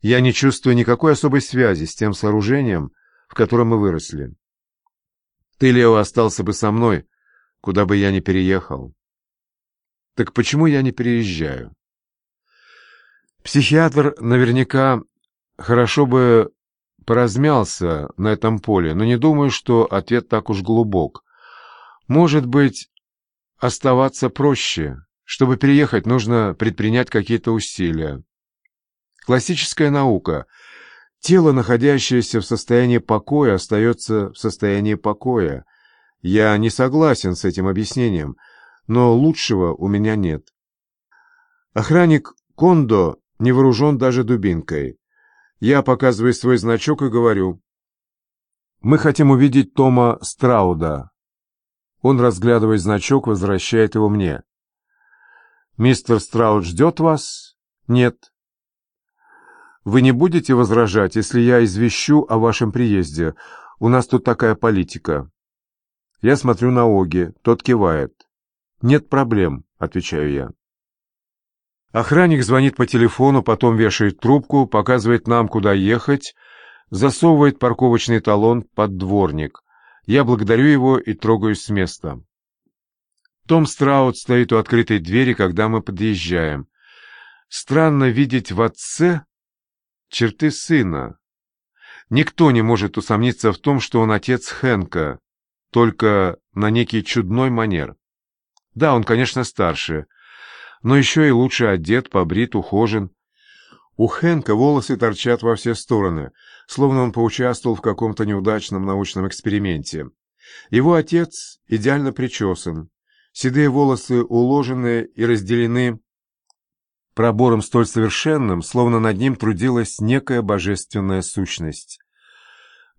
Я не чувствую никакой особой связи с тем сооружением, в котором мы выросли. Ты, Лео, остался бы со мной, куда бы я ни переехал. Так почему я не переезжаю? Психиатр наверняка хорошо бы поразмялся на этом поле, но не думаю, что ответ так уж глубок. Может быть, оставаться проще. Чтобы переехать, нужно предпринять какие-то усилия. Классическая наука. Тело, находящееся в состоянии покоя, остается в состоянии покоя. Я не согласен с этим объяснением, но лучшего у меня нет. Охранник Кондо не вооружен даже дубинкой. Я показываю свой значок и говорю. «Мы хотим увидеть Тома Страуда». Он, разглядывая значок, возвращает его мне. «Мистер Страуд ждет вас?» «Нет». «Вы не будете возражать, если я извещу о вашем приезде? У нас тут такая политика». Я смотрю на Оги, тот кивает. «Нет проблем», — отвечаю я. Охранник звонит по телефону, потом вешает трубку, показывает нам, куда ехать, засовывает парковочный талон под дворник. Я благодарю его и трогаюсь с места. Том Страут стоит у открытой двери, когда мы подъезжаем. Странно видеть в отце черты сына. Никто не может усомниться в том, что он отец Хэнка, только на некий чудной манер. Да, он, конечно, старше, но еще и лучше одет, побрит, ухожен. У Хэнка волосы торчат во все стороны, словно он поучаствовал в каком-то неудачном научном эксперименте. Его отец идеально причесан, седые волосы уложены и разделены пробором столь совершенным, словно над ним трудилась некая божественная сущность.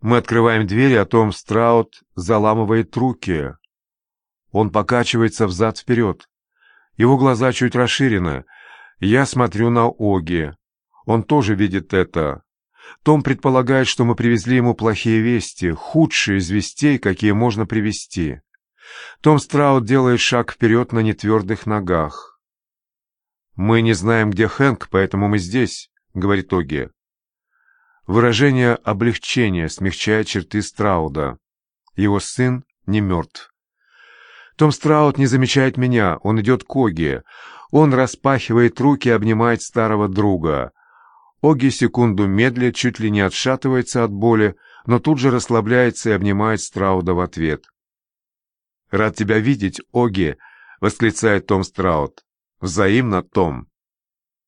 Мы открываем дверь, а Том Страут заламывает руки. Он покачивается взад-вперед. Его глаза чуть расширены. Я смотрю на Оги. Он тоже видит это. Том предполагает, что мы привезли ему плохие вести, худшие из вестей, какие можно привезти. Том Страут делает шаг вперед на нетвердых ногах. «Мы не знаем, где Хэнк, поэтому мы здесь», — говорит Оги. Выражение облегчения смягчает черты Страуда. Его сын не мертв. Том Страут не замечает меня, он идет к Оги. Он распахивает руки и обнимает старого друга. Оги секунду медлит, чуть ли не отшатывается от боли, но тут же расслабляется и обнимает Страуда в ответ. «Рад тебя видеть, Оги!» — восклицает Том Страут. «Взаимно, Том!»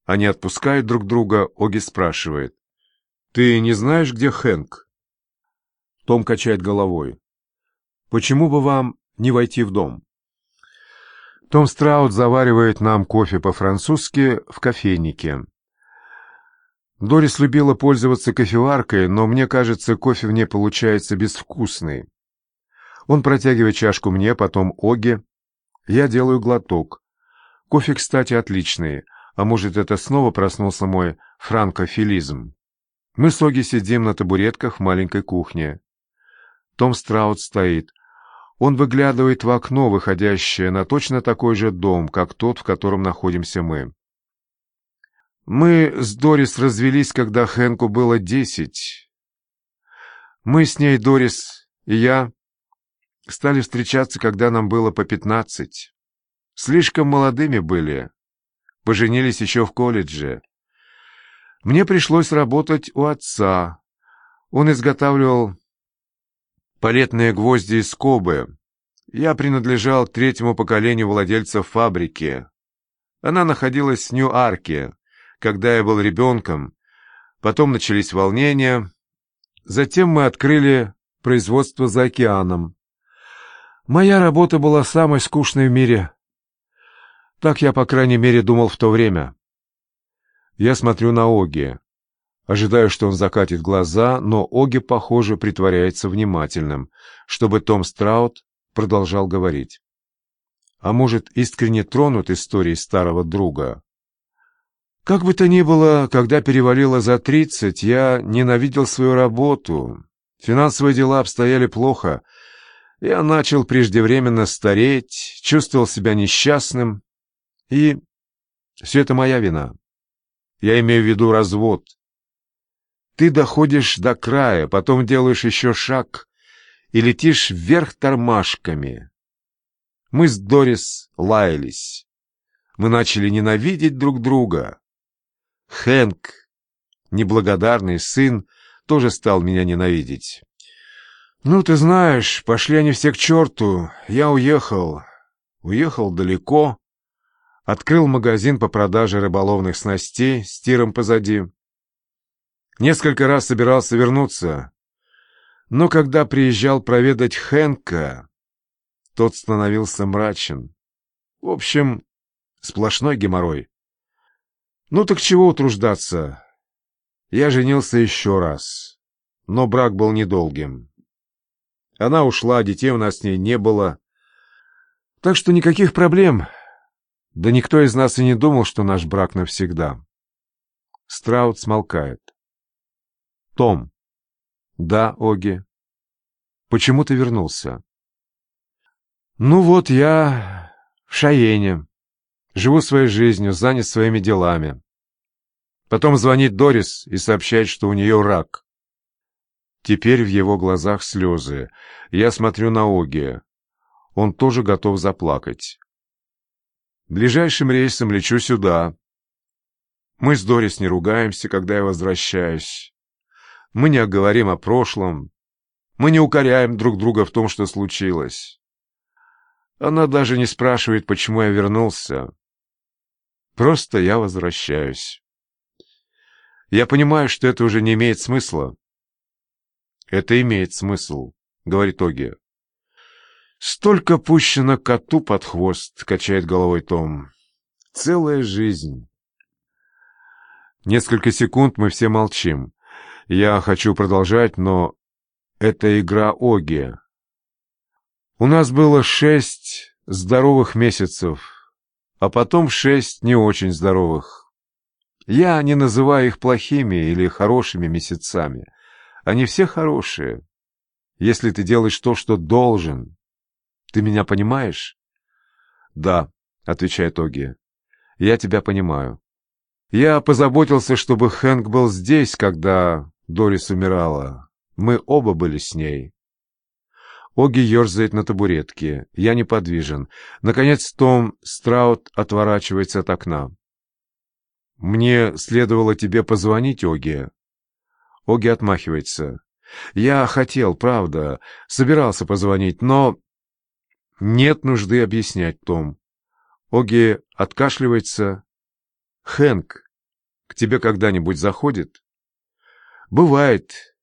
Они отпускают друг друга, Оги спрашивает. «Ты не знаешь, где Хэнк?» Том качает головой. «Почему бы вам не войти в дом. Том Страут заваривает нам кофе по-французски в кофейнике. Дорис любила пользоваться кофеваркой, но мне кажется, кофе в ней получается безвкусный. Он протягивает чашку мне, потом Оге. Я делаю глоток. Кофе, кстати, отличный, а может, это снова проснулся мой франкофилизм. Мы с Оги сидим на табуретках в маленькой кухне. Том Страут стоит. Он выглядывает в окно, выходящее на точно такой же дом, как тот, в котором находимся мы. Мы с Дорис развелись, когда Хэнку было десять. Мы с ней, Дорис и я, стали встречаться, когда нам было по пятнадцать. Слишком молодыми были. Поженились еще в колледже. Мне пришлось работать у отца. Он изготавливал палетные гвозди и скобы. Я принадлежал к третьему поколению владельцев фабрики. Она находилась в Нью-Арке, когда я был ребенком. Потом начались волнения. Затем мы открыли производство за океаном. Моя работа была самой скучной в мире. Так я, по крайней мере, думал в то время. Я смотрю на Оги. Ожидаю, что он закатит глаза, но Оги, похоже, притворяется внимательным, чтобы Том Страут продолжал говорить. А может, искренне тронут историей старого друга? Как бы то ни было, когда перевалило за тридцать, я ненавидел свою работу. Финансовые дела обстояли плохо. Я начал преждевременно стареть, чувствовал себя несчастным. И все это моя вина. Я имею в виду развод. Ты доходишь до края, потом делаешь еще шаг и летишь вверх тормашками. Мы с Дорис лаялись. Мы начали ненавидеть друг друга. Хэнк, неблагодарный сын, тоже стал меня ненавидеть. Ну, ты знаешь, пошли они все к черту. Я уехал. Уехал далеко. Открыл магазин по продаже рыболовных снастей с тиром позади. Несколько раз собирался вернуться. Но когда приезжал проведать Хэнка, тот становился мрачен. В общем, сплошной геморрой. Ну так чего утруждаться? Я женился еще раз, но брак был недолгим. Она ушла, детей у нас с ней не было. Так что никаких проблем. Да никто из нас и не думал, что наш брак навсегда. Страут смолкает. Том. Да, Оги. Почему ты вернулся? Ну вот я в Шаене. Живу своей жизнью, занят своими делами. Потом звонит Дорис и сообщает, что у нее рак. Теперь в его глазах слезы. Я смотрю на Оги. Он тоже готов заплакать. Ближайшим рейсом лечу сюда. Мы с Дорис не ругаемся, когда я возвращаюсь. Мы не оговорим о прошлом. Мы не укоряем друг друга в том, что случилось. Она даже не спрашивает, почему я вернулся. Просто я возвращаюсь. Я понимаю, что это уже не имеет смысла. Это имеет смысл, говорит Оги. Столько пущено коту под хвост, качает головой Том. Целая жизнь. Несколько секунд мы все молчим. Я хочу продолжать, но это игра Оги. У нас было шесть здоровых месяцев, а потом шесть не очень здоровых. Я не называю их плохими или хорошими месяцами. Они все хорошие, если ты делаешь то, что должен. Ты меня понимаешь? Да, отвечает Оги. Я тебя понимаю. Я позаботился, чтобы Хэнк был здесь, когда Дорис умирала. Мы оба были с ней. Оги ерзает на табуретке. Я неподвижен. Наконец Том Страут отворачивается от окна. «Мне следовало тебе позвонить, Оги». Оги отмахивается. «Я хотел, правда, собирался позвонить, но...» «Нет нужды объяснять, Том». Оги откашливается. «Хэнк, к тебе когда-нибудь заходит?» «Бывает,